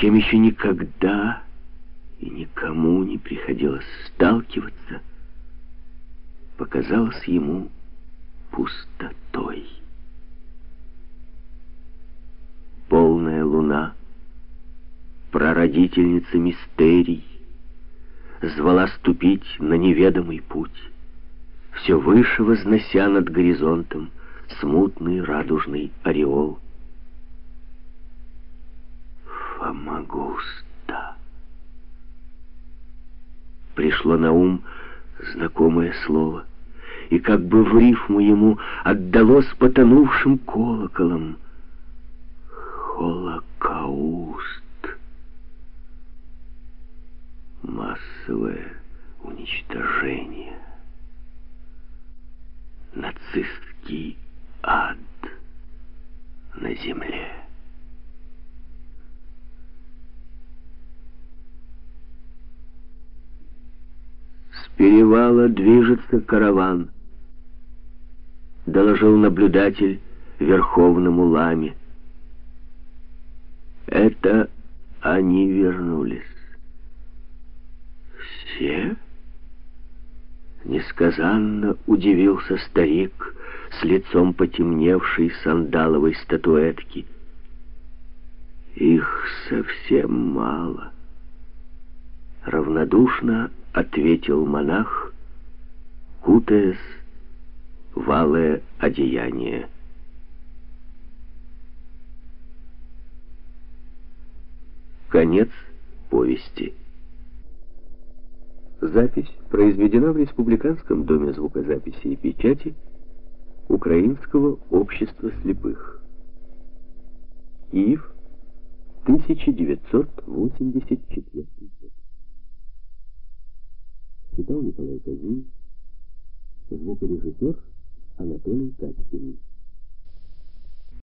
чем еще никогда и никому не приходилось сталкиваться, показалось ему пустотой. Полная луна, прародительница мистерий, звала ступить на неведомый путь, все выше вознося над горизонтом смутный радужный ореол. Фомагуста. Пришло на ум знакомое слово, и как бы в рифму ему отдалось потонувшим колоколом. Холокауст. Массовое уничтожение. Нацистский ад на земле. С перевала движется караван, доложил наблюдатель верховному ламе. Это они вернулись. Все? Несказанно удивился старик с лицом потемневшей сандаловой статуэтки. Их совсем мало. Равнодушно ответил монах, кутаясь в алое одеяние. Конец повести. Запись произведена в Республиканском доме звукозаписи и печати Украинского общества слепых. Киев, 1984 год. Читал Николай Козин, звукорежиссер Анатолий Катькин.